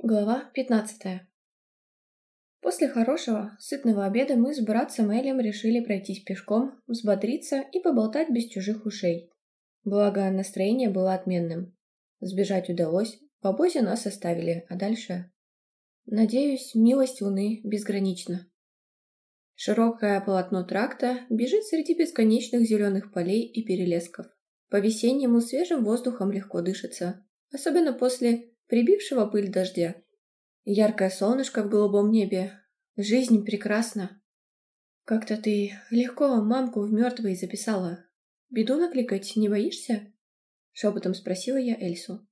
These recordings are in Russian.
Глава 15 После хорошего, сытного обеда мы с братцем Элем решили пройтись пешком, взбодриться и поболтать без чужих ушей. Благо, настроение было отменным. Сбежать удалось, в обозе нас оставили, а дальше... Надеюсь, милость Луны безгранична. Широкое полотно тракта бежит среди бесконечных зеленых полей и перелесков. По весеннему свежим воздухом легко дышится, особенно после прибившего пыль дождя. Яркое солнышко в голубом небе. Жизнь прекрасна. Как-то ты легко мамку в мертвые записала. Беду накликать не боишься? Шепотом спросила я Эльсу.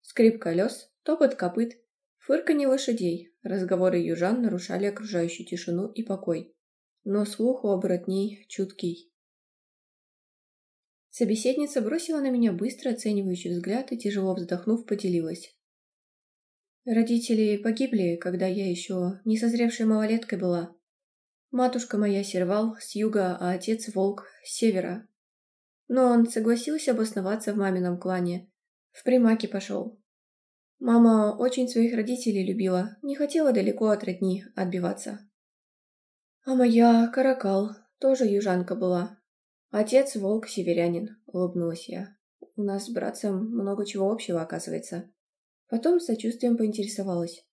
Скрип колес, топот копыт, фырканье лошадей, разговоры южан нарушали окружающую тишину и покой. Но слух у оборотней чуткий. Собеседница бросила на меня быстро оценивающий взгляд и, тяжело вздохнув, поделилась. Родители погибли, когда я еще не созревшей малолеткой была. Матушка моя сервал с юга, а отец волк с севера. Но он согласился обосноваться в мамином клане. В примаке пошел. Мама очень своих родителей любила, не хотела далеко от родни отбиваться. А моя каракал тоже южанка была. Отец волк северянин, улыбнулась я. У нас с братцем много чего общего, оказывается. Потом с сочувствием поинтересовалась.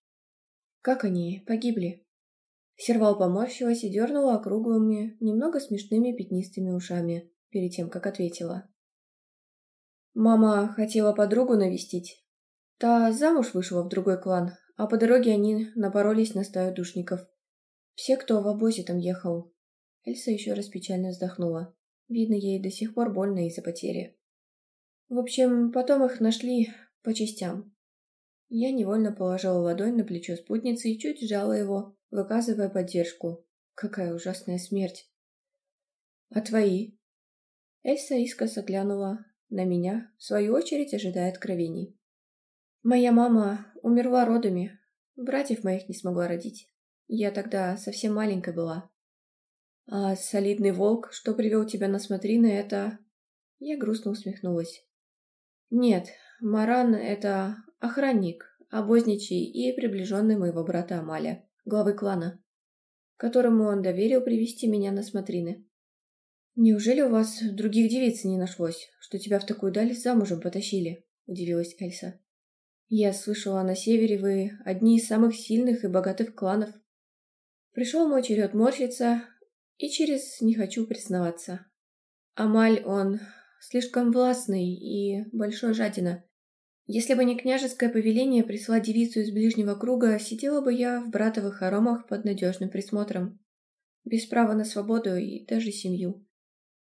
«Как они погибли?» Сервал поморщилась и дернула округлыми, немного смешными пятнистыми ушами, перед тем, как ответила. «Мама хотела подругу навестить. Та замуж вышла в другой клан, а по дороге они напоролись на стаю душников. Все, кто в обозе там ехал». Эльса еще раз печально вздохнула. Видно, ей до сих пор больно из-за потери. В общем, потом их нашли по частям. Я невольно положила ладонь на плечо спутницы и чуть сжала его, выказывая поддержку. Какая ужасная смерть. А твои? Эльса искоса глянула на меня, в свою очередь ожидая откровений. Моя мама умерла родами. Братьев моих не смогла родить. Я тогда совсем маленькая была. А солидный волк, что привел тебя на смотрины, это... Я грустно усмехнулась. Нет, Маран — это охранник, обозничий и приближенный моего брата Амаля, главы клана, которому он доверил привести меня на смотрины. «Неужели у вас других девиц не нашлось, что тебя в такую даль замужем потащили?» – удивилась Эльса. «Я слышала, на севере вы одни из самых сильных и богатых кланов. Пришел мой черед морщиться, и через «не хочу признаваться». Амаль, он слишком властный и большой жадина. Если бы не княжеское повеление прислать девицу из ближнего круга, сидела бы я в братовых хоромах под надежным присмотром. Без права на свободу и даже семью.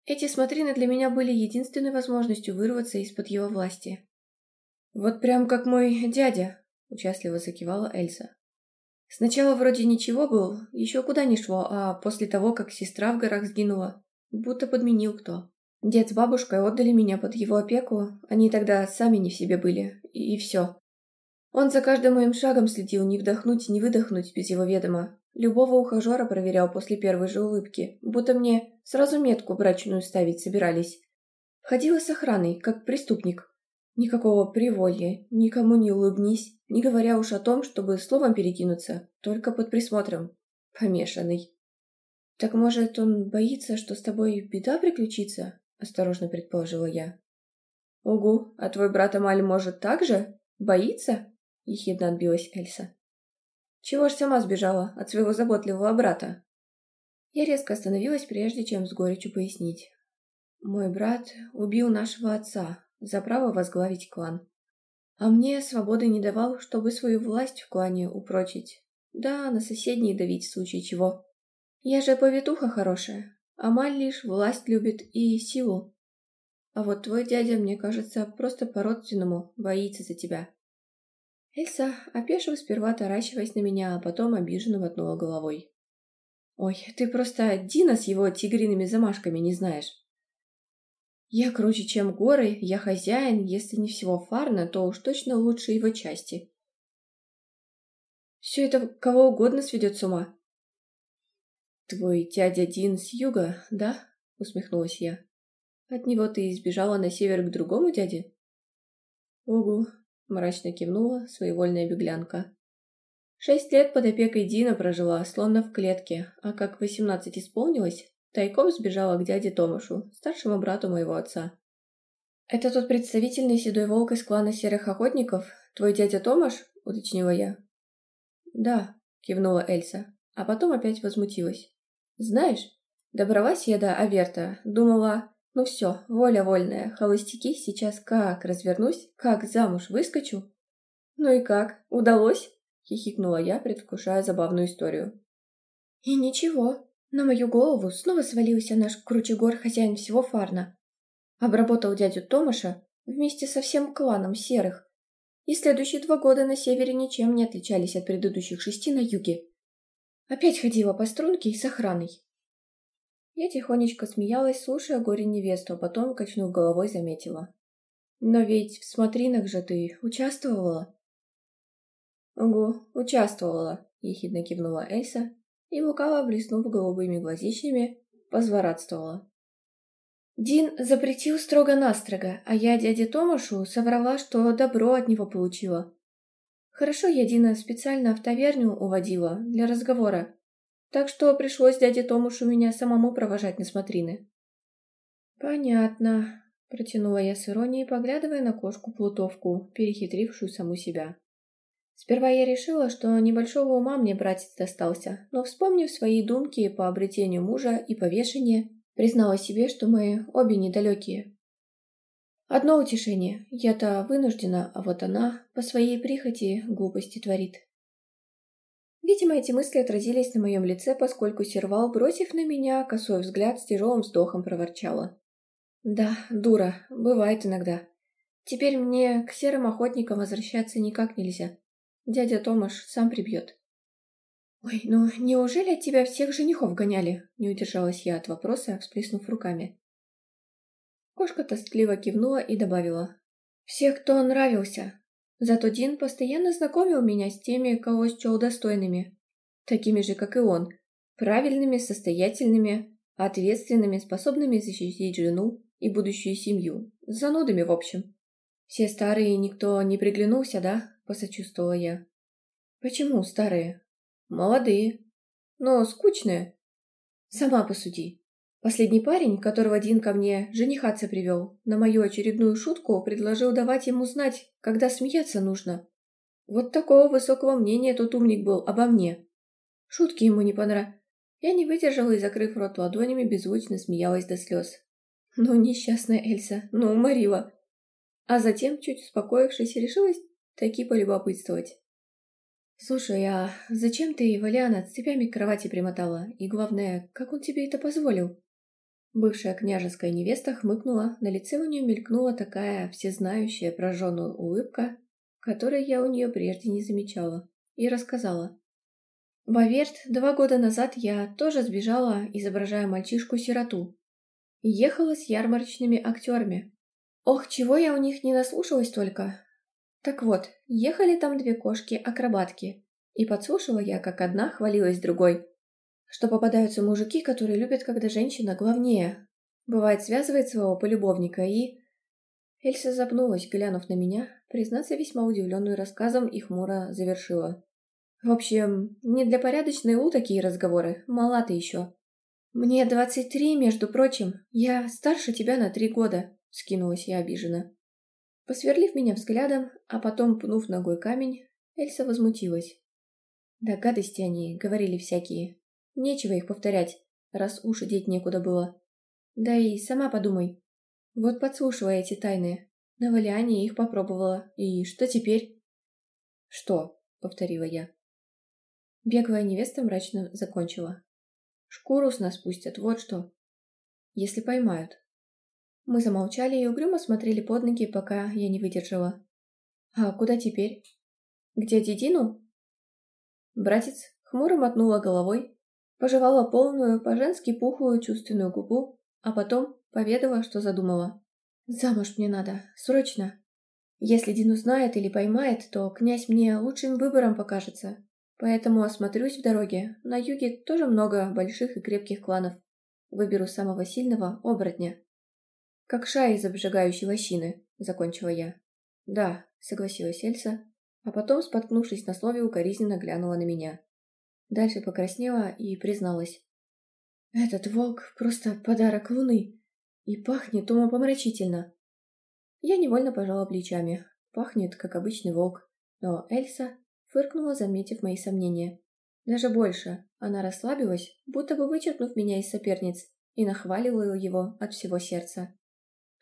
Эти смотрины для меня были единственной возможностью вырваться из-под его власти. «Вот прям как мой дядя», — участливо закивала Эльза. «Сначала вроде ничего был, еще куда ни шло, а после того, как сестра в горах сгинула, будто подменил кто. Дед с бабушкой отдали меня под его опеку, они тогда сами не в себе были, и, и все. Он за каждым моим шагом следил, не вдохнуть, не выдохнуть без его ведома. Любого ухажера проверял после первой же улыбки, будто мне сразу метку брачную ставить собирались. Ходила с охраной, как преступник. Никакого приволья, никому не улыбнись, не говоря уж о том, чтобы словом перекинуться, только под присмотром. Помешанный. «Так, может, он боится, что с тобой беда приключится?» — осторожно предположила я. «Угу, а твой брат Амаль может так же? Боится?» — ехидно отбилась Эльса. «Чего ж сама сбежала от своего заботливого брата?» Я резко остановилась, прежде чем с горечью пояснить. «Мой брат убил нашего отца за право возглавить клан. А мне свободы не давал, чтобы свою власть в клане упрочить. Да, на соседней давить в случае чего. Я же повитуха хорошая, Амаль лишь власть любит и силу. А вот твой дядя, мне кажется, просто по-родственному боится за тебя». Эльса опешила сперва, таращиваясь на меня, а потом обиженно мотнула головой. «Ой, ты просто Дина с его тигриными замашками не знаешь. Я круче, чем горы, я хозяин, если не всего Фарна, то уж точно лучше его части». «Все это кого угодно сведет с ума. «Твой дядя Дин с юга, да?» — усмехнулась я. «От него ты избежала на север к другому дяде?» Огу, — мрачно кивнула своевольная беглянка. Шесть лет под опекой Дина прожила, словно в клетке, а как восемнадцать исполнилось, тайком сбежала к дяде Томашу, старшему брату моего отца. «Это тот представительный седой волк из клана серых охотников? Твой дядя Томаш?» — уточнила я. «Да», — кивнула Эльса, а потом опять возмутилась. Знаешь, добралась я до Аверта, думала, ну все, воля вольная, холостяки, сейчас как развернусь, как замуж выскочу. Ну и как, удалось? Хихикнула я, предвкушая забавную историю. И ничего, на мою голову снова свалился наш кручегор хозяин всего фарна. Обработал дядю Томаша вместе со всем кланом серых. И следующие два года на севере ничем не отличались от предыдущих шести на юге. Опять ходила по струнке и с охраной. Я тихонечко смеялась, слушая горе-невесту, а потом, качнув головой, заметила. «Но ведь в смотринах же ты участвовала?» «Угу, участвовала», — ехидно кивнула Эльса и, лукаво блеснув голубыми глазищами, позворадствовала. Дин запретил строго-настрого, а я дяде Томашу соврала, что добро от него получила. Хорошо я Дина специально в таверню уводила для разговора, так что пришлось дяде Томушу меня самому провожать на смотрины. «Понятно», — протянула я с иронией, поглядывая на кошку-плутовку, перехитрившую саму себя. Сперва я решила, что небольшого ума мне братец достался, но, вспомнив свои думки по обретению мужа и повешению, признала себе, что мы обе недалекие. Одно утешение. Я-то вынуждена, а вот она по своей прихоти глупости творит. Видимо, эти мысли отразились на моем лице, поскольку Сервал, бросив на меня косой взгляд, с тяжелым вздохом проворчала. «Да, дура, бывает иногда. Теперь мне к серым охотникам возвращаться никак нельзя. Дядя Томаш сам прибьет». «Ой, ну неужели от тебя всех женихов гоняли?» – не удержалась я от вопроса, всплеснув руками. Кошка тоскливо кивнула и добавила. «Всех, кто нравился. Зато Дин постоянно знакомил меня с теми, кого счел достойными. Такими же, как и он. Правильными, состоятельными, ответственными, способными защитить жену и будущую семью. Занудами, в общем». «Все старые, никто не приглянулся, да?» – посочувствовала я. «Почему старые?» «Молодые. Но скучные. Сама посуди. Последний парень, которого Дин ко мне женихаться привел, на мою очередную шутку предложил давать ему знать, когда смеяться нужно. Вот такого высокого мнения тот умник был обо мне. Шутки ему не понрав... Я не выдержала и, закрыв рот ладонями, беззвучно смеялась до слез. Ну, несчастная Эльса, ну, уморила. А затем, чуть успокоившись, решилась таки полюбопытствовать. «Слушай, а зачем ты Валиана цепями к кровати примотала? И главное, как он тебе это позволил?» Бывшая княжеская невеста хмыкнула, на лице у нее мелькнула такая всезнающая прожженная улыбка, которой я у нее прежде не замечала, и рассказала. Баверт, два года назад я тоже сбежала, изображая мальчишку-сироту. Ехала с ярмарочными актерами. Ох, чего я у них не наслушалась только. Так вот, ехали там две кошки-акробатки. И подслушала я, как одна хвалилась другой что попадаются мужики, которые любят, когда женщина главнее. Бывает, связывает своего полюбовника и... Эльса запнулась, глянув на меня, признаться весьма удивленную рассказом и хмуро завершила. «В общем, не для порядочной у такие разговоры, мала ты еще». «Мне двадцать три, между прочим, я старше тебя на три года», — скинулась я обиженно. Посверлив меня взглядом, а потом пнув ногой камень, Эльса возмутилась. «Да гадости они, — говорили всякие, Нечего их повторять, раз уж деть некуда было. Да и сама подумай. Вот подслушивала эти тайны. На валиане их попробовала. И что теперь? Что? Повторила я. Беглая невеста мрачно закончила. Шкуру с нас пустят, вот что. Если поймают. Мы замолчали и угрюмо смотрели под ноги, пока я не выдержала. А куда теперь? Где Дедину? Братец хмуро мотнула головой, пожевала полную, по-женски пухлую чувственную губу, а потом поведала, что задумала. «Замуж мне надо, срочно. Если Дин узнает или поймает, то князь мне лучшим выбором покажется, поэтому осмотрюсь в дороге. На юге тоже много больших и крепких кланов. Выберу самого сильного оборотня». «Как шай из обжигающей лощины», — закончила я. «Да», — согласилась Эльса, а потом, споткнувшись на слове, укоризненно глянула на меня. Дальше покраснела и призналась. «Этот волк просто подарок луны и пахнет умопомрачительно». Я невольно пожала плечами. Пахнет, как обычный волк. Но Эльса фыркнула, заметив мои сомнения. Даже больше, она расслабилась, будто бы вычеркнув меня из соперниц, и нахваливала его от всего сердца.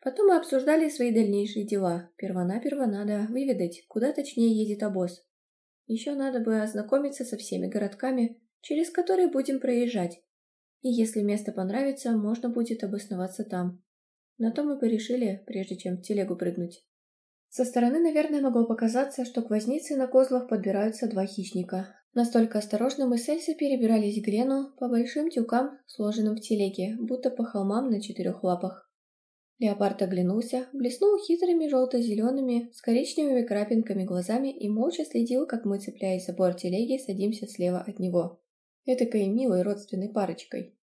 Потом мы обсуждали свои дальнейшие дела. Первонаперво надо выведать, куда точнее едет обоз, еще надо бы ознакомиться со всеми городками, через которые будем проезжать. И если место понравится, можно будет обосноваться там. На то мы порешили, прежде чем в телегу прыгнуть. Со стороны, наверное, могло показаться, что к вознице на козлах подбираются два хищника. Настолько осторожно мы с Эльси перебирались к Глену по большим тюкам, сложенным в телеге, будто по холмам на четырех лапах. Леопард оглянулся, блеснул хитрыми желто-зелеными с коричневыми крапинками глазами и молча следил, как мы, цепляясь за борт телеги, садимся слева от него. Этакой милой родственной парочкой.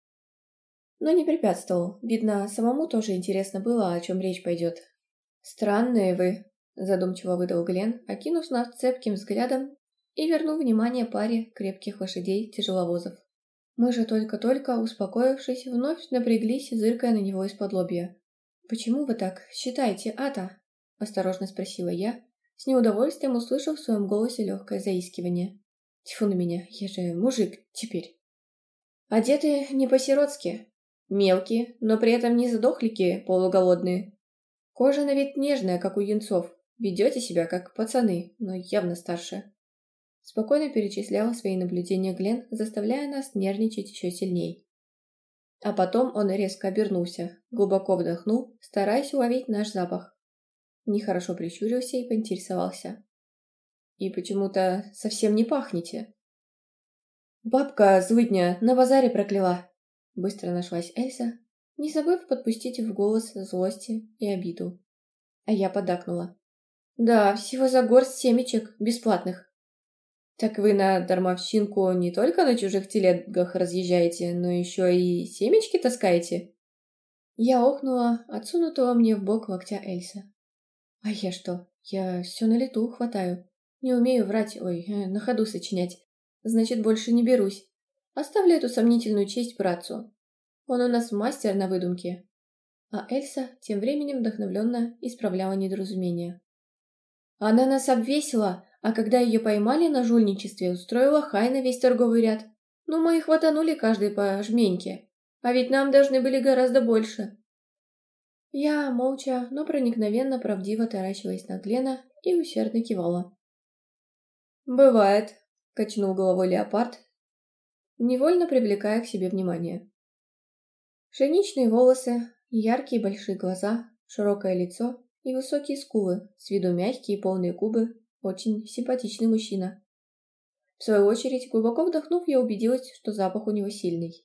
Но не препятствовал. Видно, самому тоже интересно было, о чем речь пойдет. «Странные вы», – задумчиво выдал Глен, окинув нас цепким взглядом и вернул внимание паре крепких лошадей-тяжеловозов. Мы же только-только, успокоившись, вновь напряглись, зыркая на него из-под лобья. «Почему вы так считаете, Ата?» – осторожно спросила я, с неудовольствием услышав в своем голосе легкое заискивание. «Тьфу на меня, я же мужик теперь!» «Одеты не по-сиротски. Мелкие, но при этом не задохлики полуголодные. Кожа на вид нежная, как у юнцов. Ведете себя, как пацаны, но явно старше». Спокойно перечислял свои наблюдения Глен, заставляя нас нервничать еще сильней. А потом он резко обернулся, глубоко вдохнул, стараясь уловить наш запах. Нехорошо прищурился и поинтересовался. «И почему-то совсем не пахнете». «Бабка злыдня на базаре прокляла!» Быстро нашлась Эльза, не забыв подпустить в голос злости и обиду. А я подакнула. «Да, всего за горсть семечек, бесплатных. Так вы на дармовщинку не только на чужих телегах разъезжаете, но еще и семечки таскаете? Я охнула, отсунутого мне в бок локтя Эльса. А я что? Я все на лету хватаю. Не умею врать, ой, э, на ходу сочинять. Значит, больше не берусь. Оставлю эту сомнительную честь братцу. Он у нас мастер на выдумке. А Эльса тем временем вдохновленно исправляла недоразумение. «Она нас обвесила! а когда ее поймали на жульничестве, устроила хай на весь торговый ряд. Ну, мы и хватанули каждый по жменьке, а ведь нам должны были гораздо больше. Я молча, но проникновенно правдиво таращилась на Глена и усердно кивала. «Бывает», — качнул головой леопард, невольно привлекая к себе внимание. Пшеничные волосы, яркие большие глаза, широкое лицо и высокие скулы, с виду мягкие и полные губы, очень симпатичный мужчина. В свою очередь, глубоко вдохнув, я убедилась, что запах у него сильный.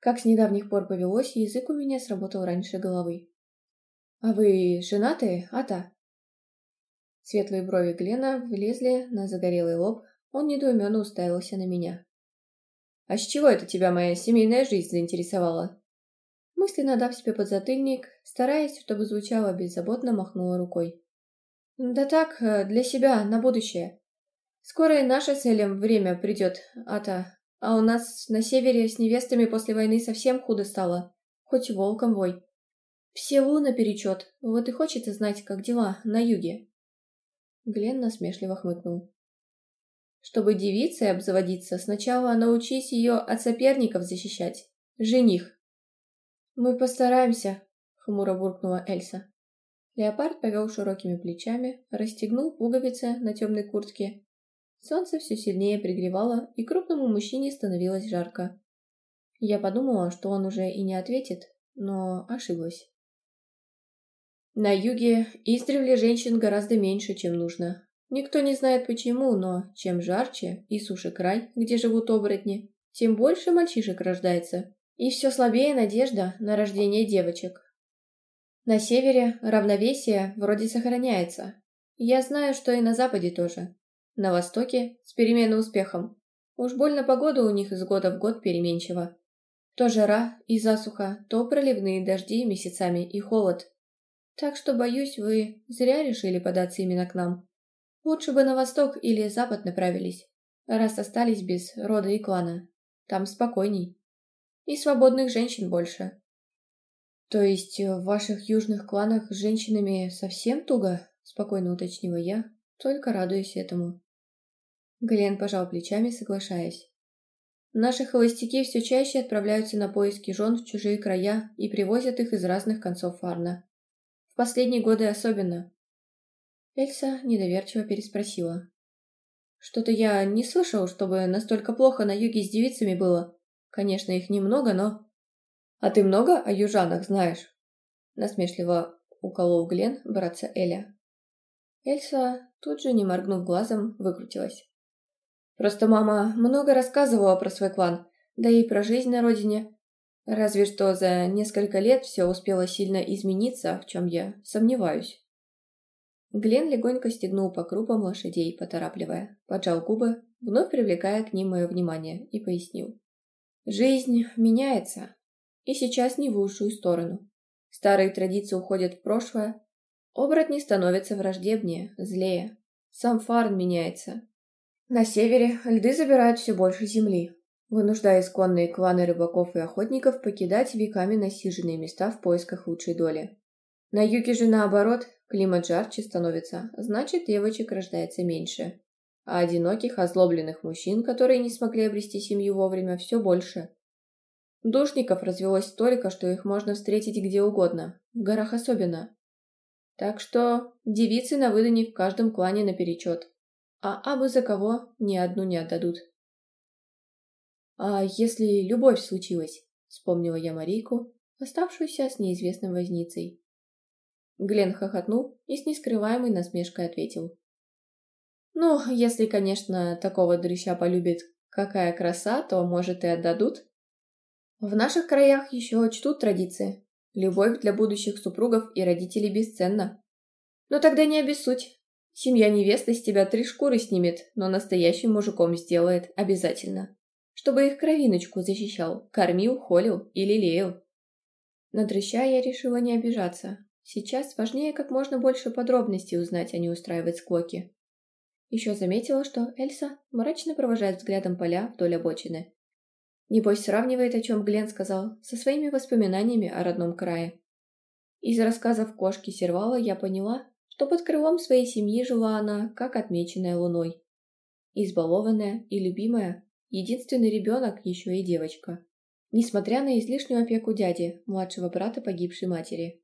Как с недавних пор повелось, язык у меня сработал раньше головы. «А вы женаты, Ата?» Светлые брови Глена влезли на загорелый лоб, он недоуменно уставился на меня. «А с чего это тебя моя семейная жизнь заинтересовала?» Мысленно дав себе подзатыльник, стараясь, чтобы звучало беззаботно, махнула рукой. «Да так, э, для себя, на будущее. Скоро и наша с время придет, Ата, а у нас на севере с невестами после войны совсем худо стало, хоть волком вой. Все луна перечет, вот и хочется знать, как дела на юге». Глен насмешливо хмыкнул. «Чтобы девицей обзаводиться, сначала научись ее от соперников защищать. Жених». «Мы постараемся», — хмуро буркнула Эльса. Леопард повел широкими плечами, расстегнул пуговицы на темной куртке. Солнце все сильнее пригревало, и крупному мужчине становилось жарко. Я подумала, что он уже и не ответит, но ошиблась. На юге издревле женщин гораздо меньше, чем нужно. Никто не знает почему, но чем жарче и суше край, где живут оборотни, тем больше мальчишек рождается. И все слабее надежда на рождение девочек. На севере равновесие вроде сохраняется. Я знаю, что и на западе тоже. На востоке с переменным успехом. Уж больно погода у них из года в год переменчива. То жара и засуха, то проливные дожди месяцами и холод. Так что, боюсь, вы зря решили податься именно к нам. Лучше бы на восток или запад направились, раз остались без рода и клана. Там спокойней. И свободных женщин больше. «То есть э, в ваших южных кланах с женщинами совсем туго?» – спокойно уточнила я, только радуясь этому. Глен пожал плечами, соглашаясь. «Наши холостяки все чаще отправляются на поиски жен в чужие края и привозят их из разных концов Фарна. В последние годы особенно». Эльса недоверчиво переспросила. «Что-то я не слышал, чтобы настолько плохо на юге с девицами было. Конечно, их немного, но...» «А ты много о южанах знаешь?» Насмешливо уколол Глен братца Эля. Эльса тут же, не моргнув глазом, выкрутилась. «Просто мама много рассказывала про свой клан, да и про жизнь на родине. Разве что за несколько лет все успело сильно измениться, в чем я сомневаюсь». Глен легонько стегнул по крупам лошадей, поторапливая, поджал губы, вновь привлекая к ним мое внимание, и пояснил. «Жизнь меняется и сейчас не в лучшую сторону. Старые традиции уходят в прошлое, оборотни становятся враждебнее, злее, сам фарн меняется. На севере льды забирают все больше земли, вынуждая исконные кланы рыбаков и охотников покидать веками насиженные места в поисках лучшей доли. На юге же наоборот, климат жарче становится, значит девочек рождается меньше. А одиноких, озлобленных мужчин, которые не смогли обрести семью вовремя, все больше. Душников развелось столько, что их можно встретить где угодно, в горах особенно. Так что девицы на выдании в каждом клане наперечет. А абы за кого ни одну не отдадут. «А если любовь случилась?» — вспомнила я Марийку, оставшуюся с неизвестным возницей. Глен хохотнул и с нескрываемой насмешкой ответил. «Ну, если, конечно, такого дрыща полюбит какая краса, то, может, и отдадут, в наших краях еще чтут традиции. Любовь для будущих супругов и родителей бесценна. Но тогда не обессудь. Семья невесты с тебя три шкуры снимет, но настоящим мужиком сделает обязательно. Чтобы их кровиночку защищал, кормил, холил и лелеял. Надрыща я решила не обижаться. Сейчас важнее как можно больше подробностей узнать, а не устраивать склоки. Еще заметила, что Эльса мрачно провожает взглядом поля вдоль обочины, Небось сравнивает, о чем Глен сказал, со своими воспоминаниями о родном крае. Из рассказов кошки Сервала я поняла, что под крылом своей семьи жила она, как отмеченная луной. Избалованная и любимая, единственный ребенок, еще и девочка. Несмотря на излишнюю опеку дяди, младшего брата погибшей матери.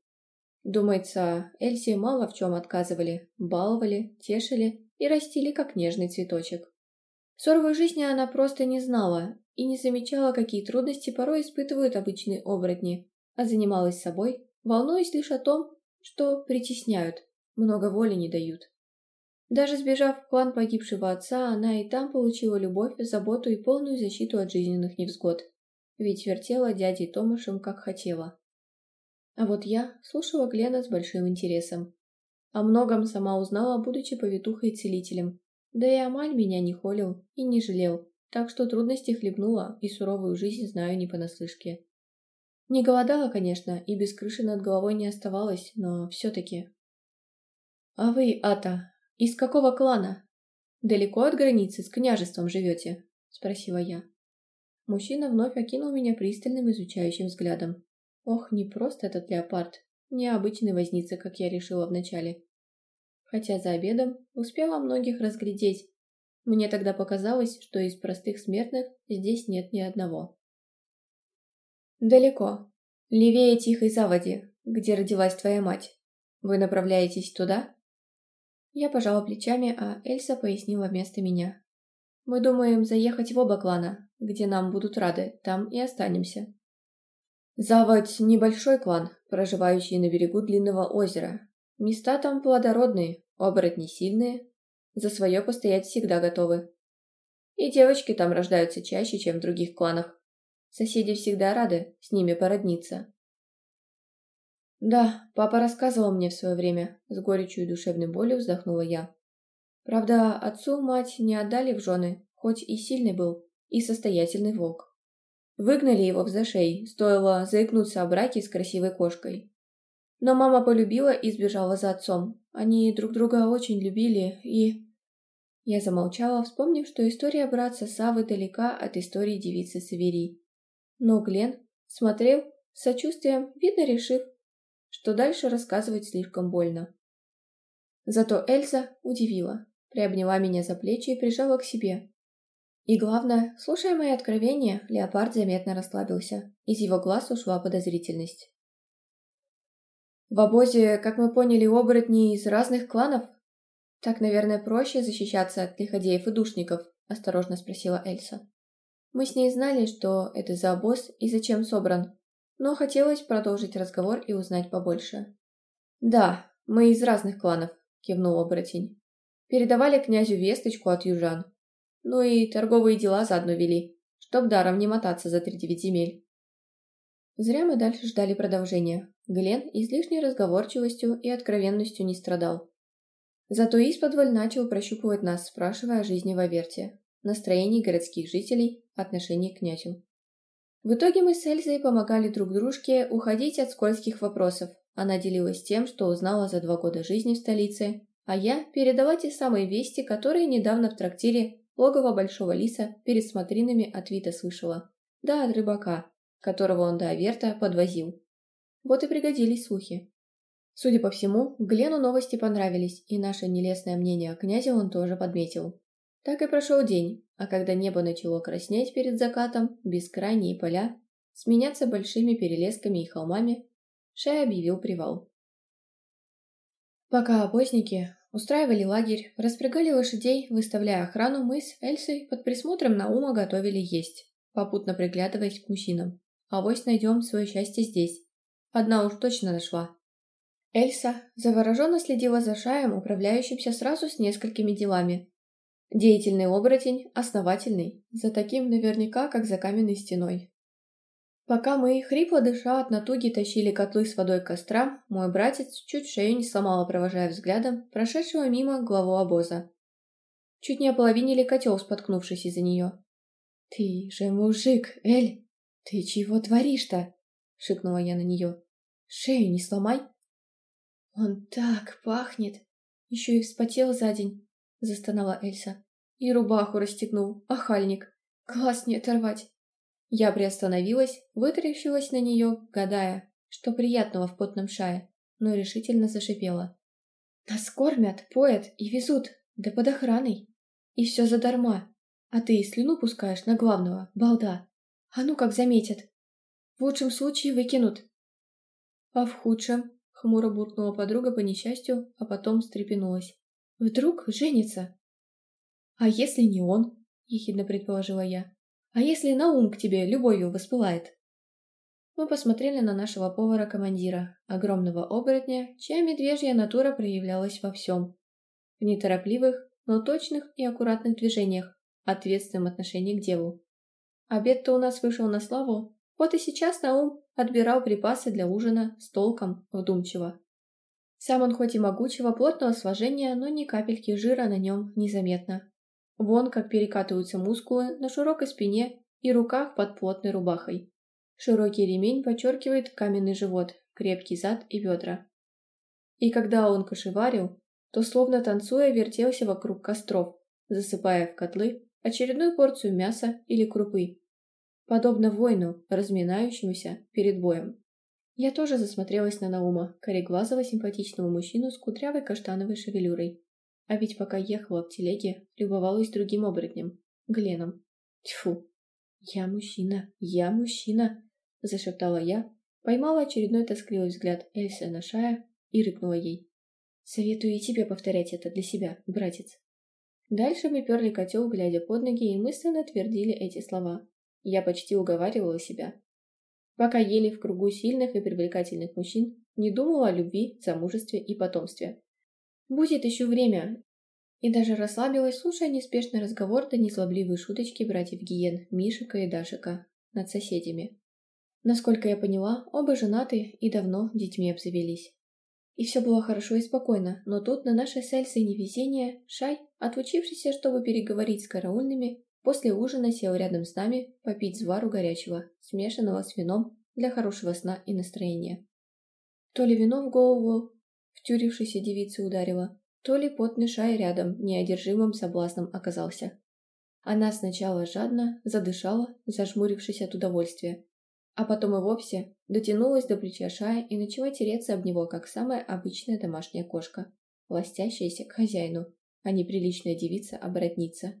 Думается, Эльси мало в чем отказывали, баловали, тешили и растили как нежный цветочек. Ссор жизни она просто не знала и не замечала, какие трудности порой испытывают обычные оборотни, а занималась собой, волнуясь лишь о том, что притесняют, много воли не дают. Даже сбежав в клан погибшего отца, она и там получила любовь, заботу и полную защиту от жизненных невзгод. Ведь вертела дядей Томашем, как хотела. А вот я слушала Глена с большим интересом. О многом сама узнала, будучи повитухой и целителем. Да и Амаль меня не холил и не жалел, так что трудности хлебнула и суровую жизнь знаю не понаслышке. Не голодала, конечно, и без крыши над головой не оставалась, но все-таки. «А вы, Ата, из какого клана? Далеко от границы с княжеством живете?» – спросила я. Мужчина вновь окинул меня пристальным изучающим взглядом. Ох, не просто этот леопард, необычный возница, как я решила вначале. Хотя за обедом успела многих разглядеть, мне тогда показалось, что из простых смертных здесь нет ни одного. Далеко. Левее Тихой Заводи, где родилась твоя мать. Вы направляетесь туда? Я пожала плечами, а Эльса пояснила вместо меня. Мы думаем заехать в оба клана, где нам будут рады, там и останемся. Заводь – небольшой клан, проживающий на берегу длинного озера. Места там плодородные, оборотни сильные, за свое постоять всегда готовы. И девочки там рождаются чаще, чем в других кланах. Соседи всегда рады с ними породниться. Да, папа рассказывал мне в свое время, с горечью и душевной болью вздохнула я. Правда, отцу мать не отдали в жены, хоть и сильный был, и состоятельный волк. Выгнали его в зашей, стоило заикнуться о браке с красивой кошкой. Но мама полюбила и сбежала за отцом, они друг друга очень любили и... Я замолчала, вспомнив, что история братца Савы далека от истории девицы Савери. Но Глен смотрел с сочувствием, видно решив, что дальше рассказывать слишком больно. Зато Эльза удивила, приобняла меня за плечи и прижала к себе. И главное, слушая мои откровения, леопард заметно расслабился. Из его глаз ушла подозрительность. В обозе, как мы поняли, оборотни из разных кланов? Так, наверное, проще защищаться от лиходеев и душников, осторожно спросила Эльса. Мы с ней знали, что это за обоз и зачем собран, но хотелось продолжить разговор и узнать побольше. «Да, мы из разных кланов», — кивнул оборотень. «Передавали князю весточку от южан. Ну и торговые дела заодно вели, чтоб даром не мотаться за тридевять земель». Зря мы дальше ждали продолжения. Глен излишней разговорчивостью и откровенностью не страдал. Зато исподволь начал прощупывать нас, спрашивая о жизни в Аверте, настроении городских жителей, отношении к князю. В итоге мы с Эльзой помогали друг дружке уходить от скользких вопросов. Она делилась тем, что узнала за два года жизни в столице, а я передавать те самые вести, которые недавно в трактире логово Большого Лиса перед смотринами от Вита слышала. Да, от рыбака, которого он до Аверта подвозил. Вот и пригодились слухи. Судя по всему, Глену новости понравились, и наше нелестное мнение о князе он тоже подметил. Так и прошел день, а когда небо начало краснеть перед закатом, бескрайние поля сменяться большими перелесками и холмами, Шай объявил привал. Пока обозники устраивали лагерь, распрягали лошадей, выставляя охрану, мы с Эльсой под присмотром Наума готовили есть, попутно приглядываясь к мужчинам. А Авось найдем свое счастье здесь. Одна уж точно нашла. Эльса завороженно следила за Шаем, управляющимся сразу с несколькими делами. Деятельный оборотень, основательный, за таким наверняка, как за каменной стеной. Пока мы, хрипло дыша от натуги, тащили котлы с водой к кострам, мой братец чуть шею не сломала, провожая взглядом прошедшего мимо главу обоза. Чуть не ополовинили котел, споткнувшись из-за нее. «Ты же мужик, Эль!» «Ты чего творишь-то?» — шикнула я на нее. «Шею не сломай!» «Он так пахнет! Еще и вспотел за день!» — застонала Эльса. «И рубаху расстегнул, охальник! Глаз не оторвать!» Я приостановилась, вытаращилась на нее, гадая, что приятного в потном шае, но решительно зашипела. «Нас кормят, поят и везут, да под охраной! И все задарма! А ты и слюну пускаешь на главного, балда!» А ну как заметят. В лучшем случае выкинут. А в худшем, хмуро буркнула подруга по несчастью, а потом встрепенулась. Вдруг женится? А если не он? Ехидно предположила я. А если на ум к тебе любовью воспылает? Мы посмотрели на нашего повара-командира, огромного оборотня, чья медвежья натура проявлялась во всем. В неторопливых, но точных и аккуратных движениях, ответственном отношении к делу. Обед-то у нас вышел на славу. Вот и сейчас Наум отбирал припасы для ужина с толком, вдумчиво. Сам он хоть и могучего, плотного сложения, но ни капельки жира на нем незаметно. Вон как перекатываются мускулы на широкой спине и руках под плотной рубахой. Широкий ремень подчеркивает каменный живот, крепкий зад и бедра. И когда он кошеварил, то словно танцуя вертелся вокруг костров, засыпая в котлы очередную порцию мяса или крупы, подобно воину, разминающемуся перед боем. Я тоже засмотрелась на Наума, кореглазого симпатичного мужчину с кудрявой каштановой шевелюрой. А ведь пока ехала в телеге, любовалась другим оборотнем — Гленом. Тьфу! «Я мужчина! Я мужчина!» — зашептала я, поймала очередной тоскливый взгляд Эльса на Шая и рыкнула ей. «Советую и тебе повторять это для себя, братец». Дальше мы перли котел, глядя под ноги, и мысленно твердили эти слова. Я почти уговаривала себя. Пока ели в кругу сильных и привлекательных мужчин, не думала о любви, замужестве и потомстве. Будет еще время. И даже расслабилась, слушая неспешный разговор да незлобливые шуточки братьев Гиен, Мишика и Дашика над соседями. Насколько я поняла, оба женаты и давно детьми обзавелись. И все было хорошо и спокойно, но тут на наше с Эльсой невезение Шай Отучившийся, чтобы переговорить с караульными, после ужина сел рядом с нами попить звару горячего, смешанного с вином для хорошего сна и настроения. То ли вино в голову втюрившейся девице ударило, то ли потный шай рядом неодержимым соблазном оказался. Она сначала жадно задышала, зажмурившись от удовольствия, а потом и вовсе дотянулась до плеча шая и начала тереться об него, как самая обычная домашняя кошка, властящаяся к хозяину, а неприличная девица а оборотница.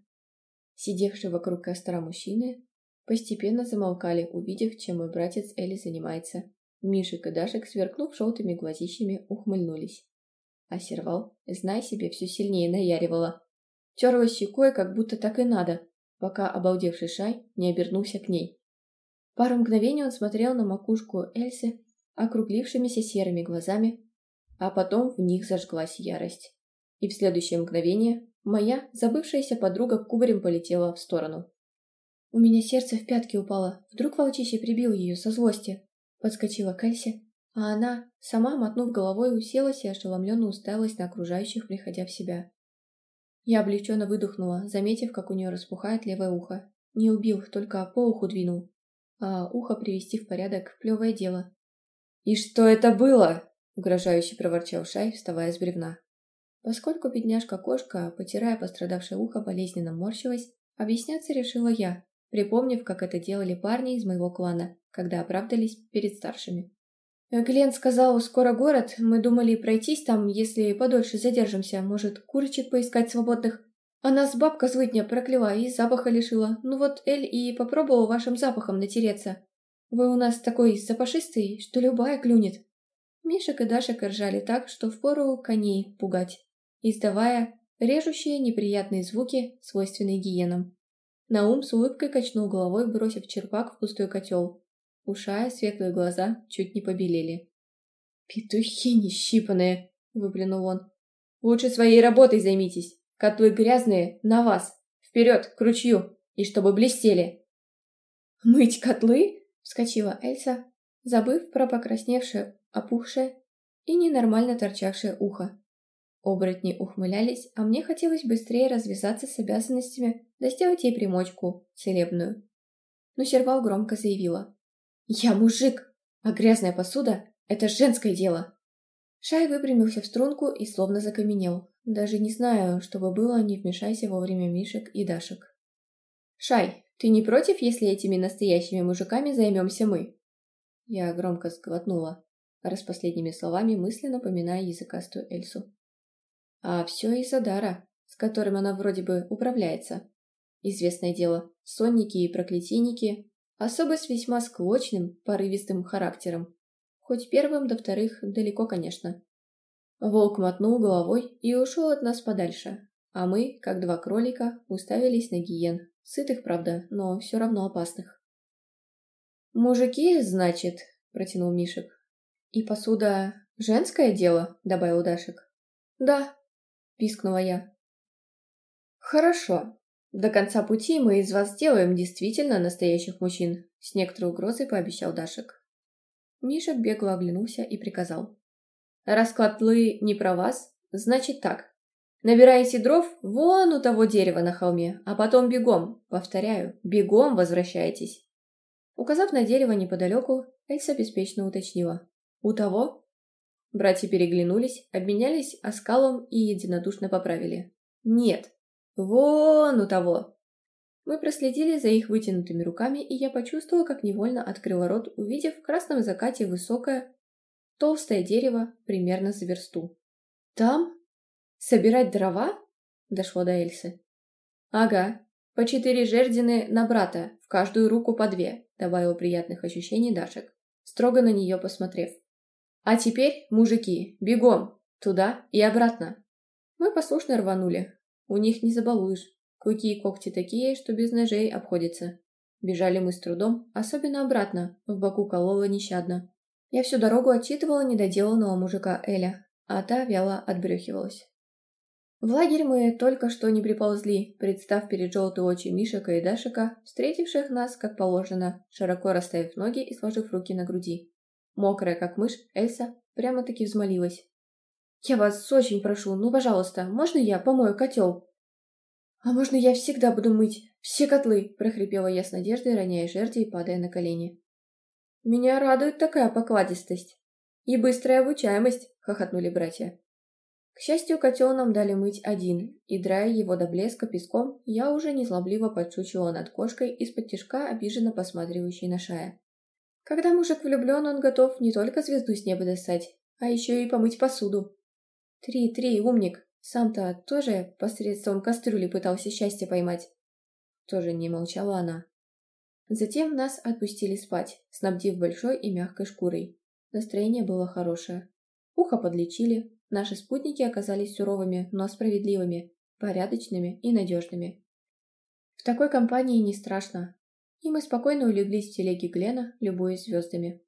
Сидевшие вокруг костра мужчины постепенно замолкали, увидев, чем мой братец Элли занимается. Мишек и Дашек, сверкнув желтыми глазищами, ухмыльнулись. А сервал, знай себе, все сильнее наяривала. Терла щекой, как будто так и надо, пока обалдевший Шай не обернулся к ней. Пару мгновений он смотрел на макушку Эльсы округлившимися серыми глазами, а потом в них зажглась ярость и в следующее мгновение моя забывшаяся подруга кубарем полетела в сторону. У меня сердце в пятки упало, вдруг волчище прибил ее со злости. Подскочила Кэлси, а она, сама мотнув головой, уселась и ошеломленно уставилась на окружающих, приходя в себя. Я облегченно выдохнула, заметив, как у нее распухает левое ухо. Не убил, только по уху двинул. А ухо привести в порядок – плевое дело. «И что это было?» – угрожающе проворчал Шай, вставая с бревна. Поскольку бедняжка-кошка, потирая пострадавшее ухо, болезненно морщилась, объясняться решила я, припомнив, как это делали парни из моего клана, когда оправдались перед старшими. Э, Глент сказал, скоро город, мы думали пройтись там, если подольше задержимся, может, курочек поискать свободных. А нас бабка злыдня проклела и запаха лишила. Ну вот Эль и попробовал вашим запахом натереться. Вы у нас такой запашистый, что любая клюнет. Мишек и Дашек ржали так, что впору коней пугать издавая режущие неприятные звуки, свойственные гиенам. Наум с улыбкой качнул головой, бросив черпак в пустой котел. Ушая светлые глаза чуть не побелели. «Петухи нещипанные!» — выплюнул он. «Лучше своей работой займитесь! Котлы грязные, на вас! Вперед, к ручью! И чтобы блестели!» «Мыть котлы?» — вскочила Эльса, забыв про покрасневшее, опухшее и ненормально торчавшее ухо. Оборотни ухмылялись, а мне хотелось быстрее развязаться с обязанностями, да сделать ей примочку, целебную. Но Сервал громко заявила. «Я мужик, а грязная посуда — это женское дело!» Шай выпрямился в струнку и словно закаменел. Даже не знаю, что бы было, не вмешайся вовремя Мишек и Дашек. «Шай, ты не против, если этими настоящими мужиками займемся мы?» Я громко сглотнула, раз последними словами мысленно поминая языкастую Эльсу. А все из-за дара, с которым она вроде бы управляется. Известное дело, сонники и проклятийники – особо с весьма склочным, порывистым характером. Хоть первым до вторых далеко, конечно. Волк мотнул головой и ушел от нас подальше, а мы, как два кролика, уставились на гиен. Сытых, правда, но все равно опасных. «Мужики, значит?» – протянул Мишек. «И посуда женское дело?» – добавил Дашек. «Да», – пискнула я. «Хорошо. До конца пути мы из вас сделаем действительно настоящих мужчин», – с некоторой угрозой пообещал Дашек. Миша бегло оглянулся и приказал. «Расклад Лы не про вас? Значит так. Набираете дров вон у того дерева на холме, а потом бегом, повторяю, бегом возвращайтесь». Указав на дерево неподалеку, Эльса беспечно уточнила. «У того?» Братья переглянулись, обменялись оскалом и единодушно поправили. «Нет! Вон у того!» Мы проследили за их вытянутыми руками, и я почувствовала, как невольно открыла рот, увидев в красном закате высокое, толстое дерево примерно за версту. «Там? Собирать дрова?» – дошло до Эльсы. «Ага, по четыре жердины на брата, в каждую руку по две», – добавила приятных ощущений Дашек, строго на нее посмотрев. А теперь, мужики, бегом! Туда и обратно!» Мы послушно рванули. У них не забалуешь. Клыки и когти такие, что без ножей обходятся. Бежали мы с трудом, особенно обратно, в боку колола нещадно. Я всю дорогу отчитывала недоделанного мужика Эля, а та вяло отбрехивалась. В лагерь мы только что не приползли, представ перед желтые очи Мишика и Дашика, встретивших нас, как положено, широко расставив ноги и сложив руки на груди. Мокрая, как мышь, Эльса прямо-таки взмолилась. «Я вас очень прошу, ну, пожалуйста, можно я помою котел?» «А можно я всегда буду мыть все котлы?» – прохрипела я с надеждой, роняя жерди и падая на колени. «Меня радует такая покладистость и быстрая обучаемость», – хохотнули братья. К счастью, котел нам дали мыть один, и, драя его до блеска песком, я уже незлобливо подсучивала над кошкой из-под тишка, обиженно посматривающей на шая. Когда мужик влюблен, он готов не только звезду с неба достать, а еще и помыть посуду. Три, три, умник. Сам-то тоже посредством кастрюли пытался счастье поймать. Тоже не молчала она. Затем нас отпустили спать, снабдив большой и мягкой шкурой. Настроение было хорошее. Ухо подлечили, наши спутники оказались суровыми, но справедливыми, порядочными и надежными. В такой компании не страшно, и мы спокойно улеглись в телеге Глена, любуясь звездами.